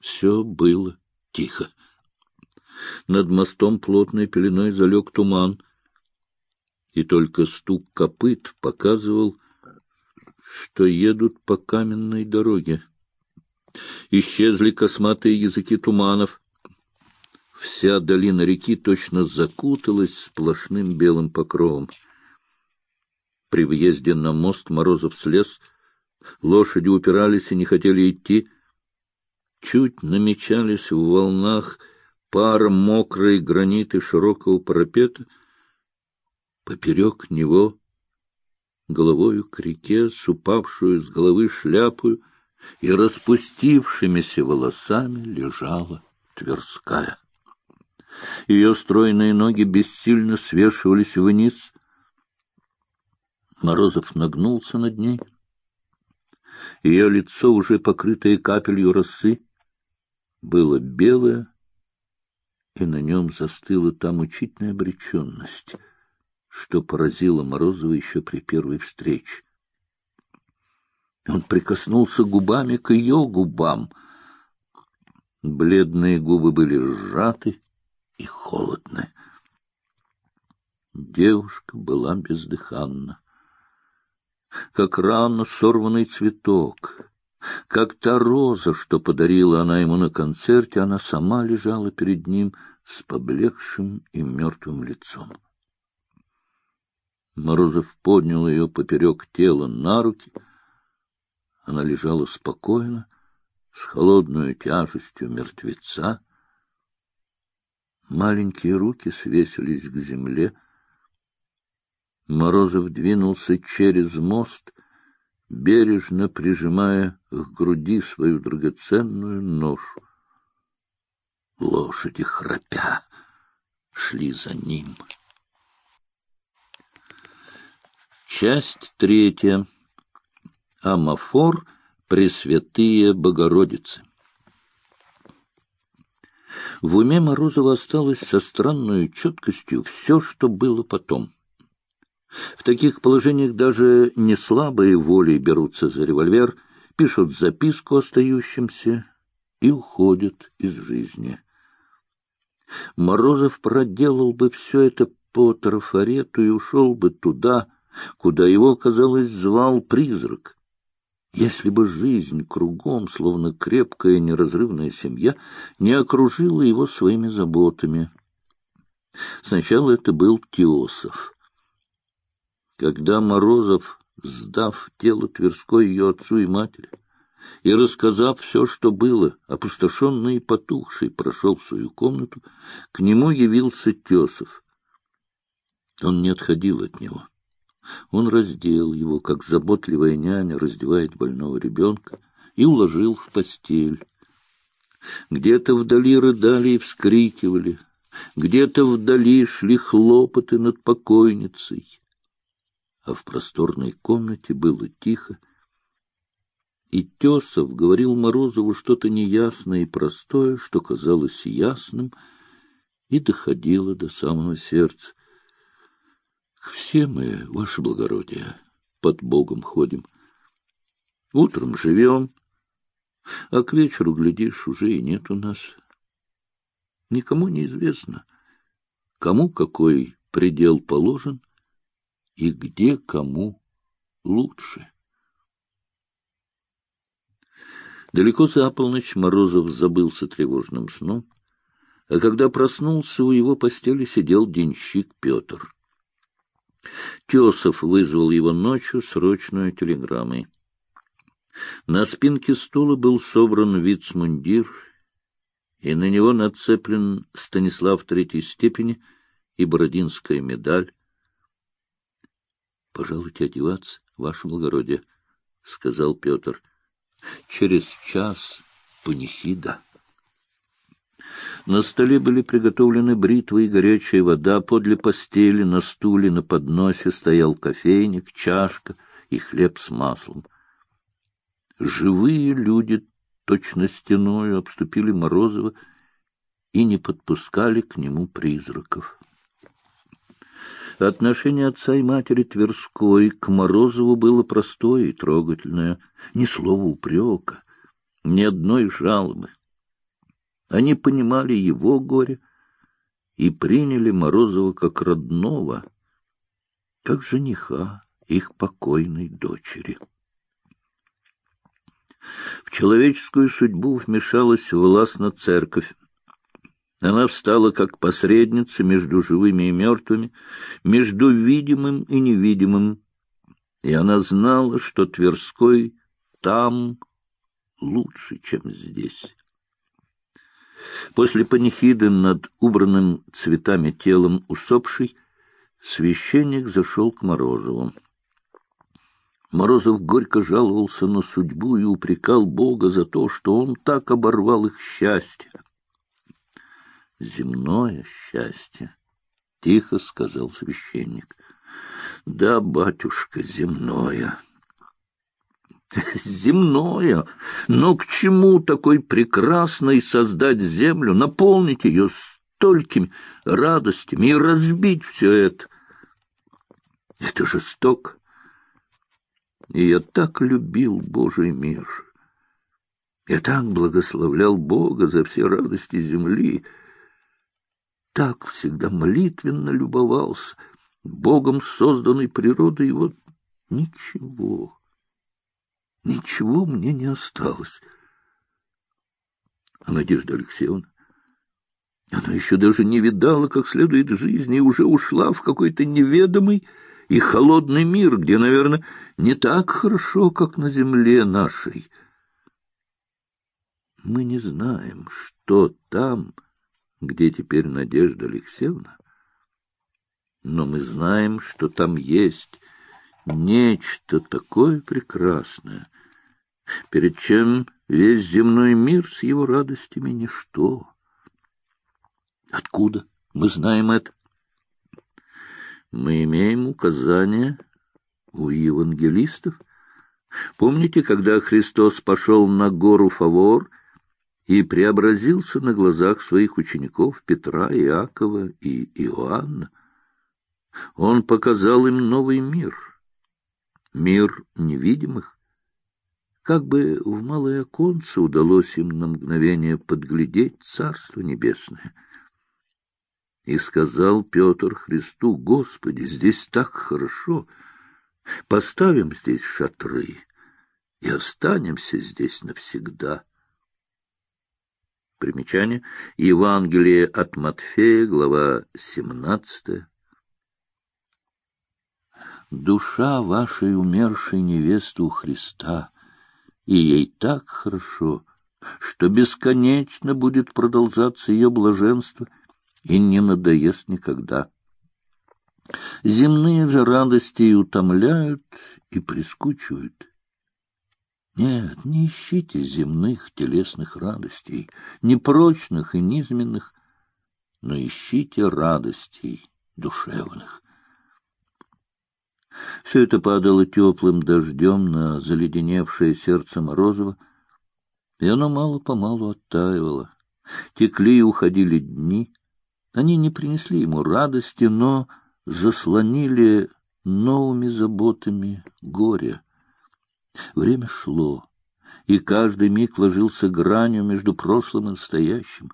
Все было тихо. Над мостом плотной пеленой залег туман, и только стук копыт показывал, что едут по каменной дороге. Исчезли косматые языки туманов. Вся долина реки точно закуталась сплошным белым покровом. При въезде на мост Морозов слез, лошади упирались и не хотели идти. Чуть намечались в волнах пара мокрой граниты широкого парапета. Поперек него головою к реке, с упавшую с головы шляпою и распустившимися волосами лежала Тверская. Ее стройные ноги бессильно свешивались вниз. Морозов нагнулся над ней. Ее лицо, уже покрытое капелью росы, было белое, и на нем застыла та мучительная обреченность — что поразило Морозова еще при первой встрече. Он прикоснулся губами к ее губам. Бледные губы были сжаты и холодны. Девушка была бездыханна, как рано сорванный цветок, как та роза, что подарила она ему на концерте, она сама лежала перед ним с поблекшим и мертвым лицом. Морозов поднял ее поперек тела на руки. Она лежала спокойно, с холодной тяжестью мертвеца. Маленькие руки свесились к земле. Морозов двинулся через мост, бережно прижимая к груди свою драгоценную ношу. Лошади, храпя, шли за ним. Часть третья. Амафор Пресвятые Богородицы. В уме Морозова осталось со странной четкостью все, что было потом. В таких положениях даже не слабые воли берутся за револьвер, пишут записку остающимся и уходят из жизни. Морозов проделал бы все это по трафарету и ушел бы туда, куда его, казалось, звал призрак. Если бы жизнь кругом, словно крепкая неразрывная семья, не окружила его своими заботами. Сначала это был Теосов. Когда Морозов, сдав тело Тверской ее отцу и матери, и, рассказав все, что было, опустошенный и потухший, прошел в свою комнату, к нему явился Тесов. Он не отходил от него. Он раздел его, как заботливая няня раздевает больного ребенка, и уложил в постель. Где-то вдали рыдали и вскрикивали, где-то вдали шли хлопоты над покойницей. А в просторной комнате было тихо, и Тесов говорил Морозову что-то неясное и простое, что казалось ясным и доходило до самого сердца. Все мы, ваше благородие, под Богом ходим. Утром живем, а к вечеру, глядишь, уже и нет у нас. Никому не известно, кому какой предел положен и где кому лучше. Далеко за полночь Морозов забылся тревожным сном, а когда проснулся, у его постели сидел денщик Петр. Тесов вызвал его ночью срочную телеграммой. На спинке стула был собран вицмундир, и на него нацеплен Станислав третьей степени и Бородинская медаль. — Пожалуйте одеваться, ваше благородие, — сказал Петр. — Через час панихида. На столе были приготовлены бритвы и горячая вода, подле постели, на стуле, на подносе стоял кофейник, чашка и хлеб с маслом. Живые люди точно стеною обступили Морозова и не подпускали к нему призраков. Отношение отца и матери Тверской к Морозову было простое и трогательное, ни слова упрека, ни одной жалобы. Они понимали его горе и приняли Морозова как родного, как жениха их покойной дочери. В человеческую судьбу вмешалась властно церковь. Она встала как посредница между живыми и мертвыми, между видимым и невидимым, и она знала, что Тверской там лучше, чем здесь. После панихиды над убранным цветами телом усопшей священник зашел к Морозову. Морозов горько жаловался на судьбу и упрекал Бога за то, что он так оборвал их счастье. «Земное счастье», — тихо сказал священник. «Да, батюшка, земное». «Земное! Но к чему такой прекрасной создать землю, наполнить ее столькими радостями и разбить все это?» Это жестоко. И я так любил Божий мир. Я так благословлял Бога за все радости земли. Так всегда молитвенно любовался Богом созданной природой, и вот ничего, ничего мне не осталось. А Надежда Алексеевна, она еще даже не видала как следует жизни и уже ушла в какой-то неведомый и холодный мир, где, наверное, не так хорошо, как на земле нашей. Мы не знаем, что там, где теперь Надежда Алексеевна, но мы знаем, что там есть нечто такое прекрасное, перед чем весь земной мир с его радостями — ничто. Откуда мы знаем это? мы имеем указания у евангелистов. Помните, когда Христос пошел на гору Фавор и преобразился на глазах своих учеников Петра, Иакова и Иоанна? Он показал им новый мир, мир невидимых. Как бы в малое оконце удалось им на мгновение подглядеть Царство Небесное — и сказал Петр Христу, «Господи, здесь так хорошо! Поставим здесь шатры и останемся здесь навсегда». Примечание. Евангелие от Матфея, глава 17. Душа вашей умершей невесты у Христа, и ей так хорошо, что бесконечно будет продолжаться ее блаженство — и не надоест никогда. Земные же радости и утомляют, и прискучивают. Нет, не ищите земных телесных радостей, непрочных и низменных, но ищите радостей душевных. Все это падало теплым дождем на заледеневшее сердце Морозова, и оно мало-помалу оттаивало. Текли и уходили дни, они не принесли ему радости, но заслонили новыми заботами горе. Время шло, и каждый миг ложился гранью между прошлым и настоящим.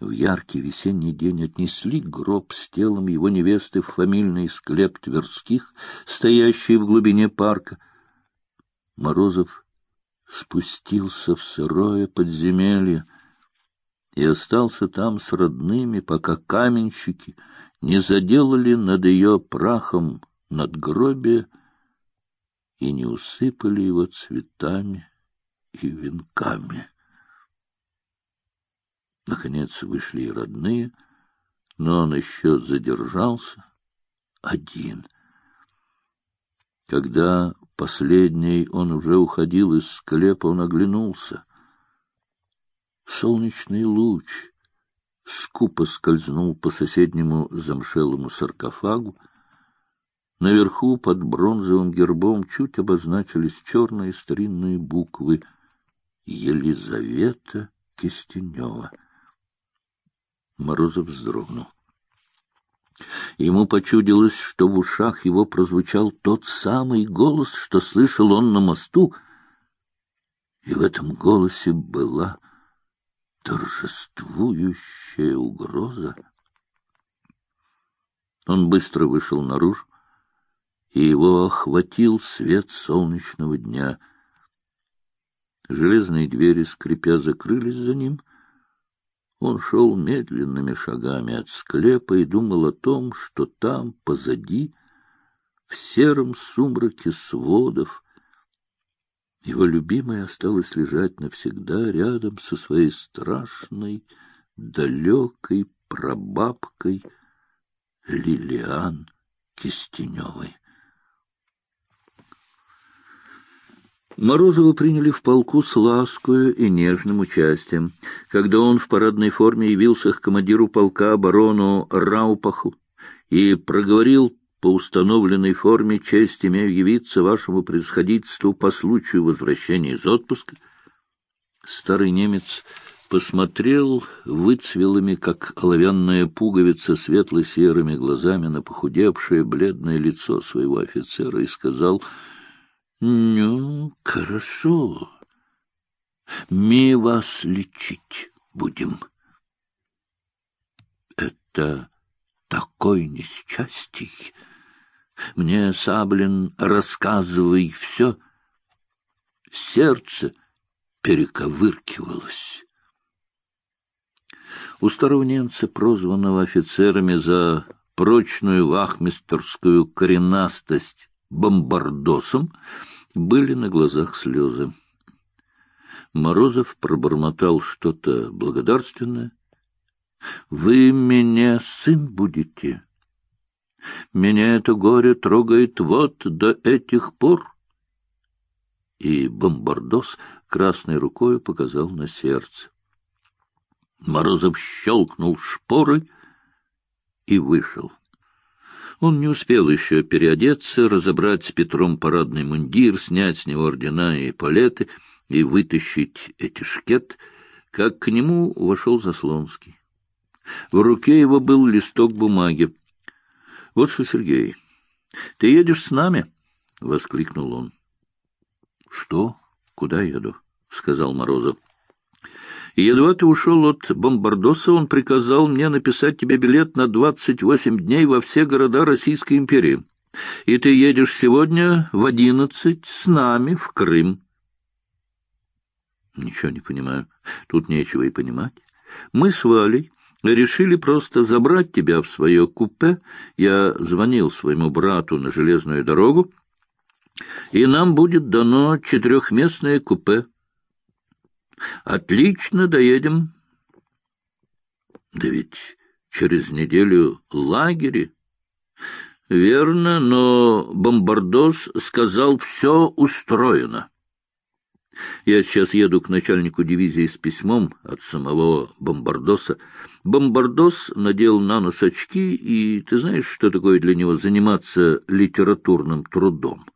В яркий весенний день отнесли гроб с телом его невесты в фамильный склеп Тверских, стоящий в глубине парка. Морозов спустился в сырое подземелье, и остался там с родными, пока каменщики не заделали над ее прахом надгробие и не усыпали его цветами и венками. Наконец вышли и родные, но он еще задержался один. Когда последний он уже уходил из склепа, он оглянулся — Солнечный луч скупо скользнул по соседнему замшелому саркофагу. Наверху под бронзовым гербом чуть обозначились черные старинные буквы «Елизавета Кистенева». Морозов вздрогнул. Ему почудилось, что в ушах его прозвучал тот самый голос, что слышал он на мосту, и в этом голосе была торжествующая угроза. Он быстро вышел наружу, и его охватил свет солнечного дня. Железные двери, скрипя, закрылись за ним. Он шел медленными шагами от склепа и думал о том, что там, позади, в сером сумраке сводов, его любимая осталась лежать навсегда рядом со своей страшной, далекой прабабкой Лилиан Кистеневой. Морозова приняли в полку с ласкою и нежным участием. Когда он в парадной форме явился к командиру полка оборону Раупаху и проговорил по установленной форме честь имею явиться вашему происходительству по случаю возвращения из отпуска, старый немец посмотрел выцвелыми, как оловянная пуговица, светло-серыми глазами на похудевшее бледное лицо своего офицера и сказал — ну, хорошо. Мы вас лечить будем. Это такой несчастий. Мне, Саблин, рассказывай все. Сердце перековыркивалось. У старого немца, прозванного офицерами за прочную вахмистерскую коренастость бомбардосом, были на глазах слезы. Морозов пробормотал что-то благодарственное. — Вы меня сын будете? Меня это горе трогает вот до этих пор. И бомбардос красной рукой показал на сердце. Морозов щелкнул шпорой и вышел. Он не успел еще переодеться, разобрать с Петром парадный мундир, снять с него ордена и палеты и вытащить этишкет, как к нему вошел Заслонский. В руке его был листок бумаги. — Вот что, Сергей, ты едешь с нами? — воскликнул он. — Что? Куда еду? — сказал Морозов. — едва ты ушел от бомбардоса, он приказал мне написать тебе билет на двадцать восемь дней во все города Российской империи. И ты едешь сегодня в одиннадцать с нами в Крым. Ничего не понимаю. Тут нечего и понимать. Мы с Валей решили просто забрать тебя в свое купе. Я звонил своему брату на железную дорогу, и нам будет дано четырехместное купе. Отлично, доедем. Да ведь через неделю лагере. Верно, но Бомбардос сказал, все устроено. Я сейчас еду к начальнику дивизии с письмом от самого Бомбардоса. Бомбардос надел на нос очки, и ты знаешь, что такое для него заниматься литературным трудом?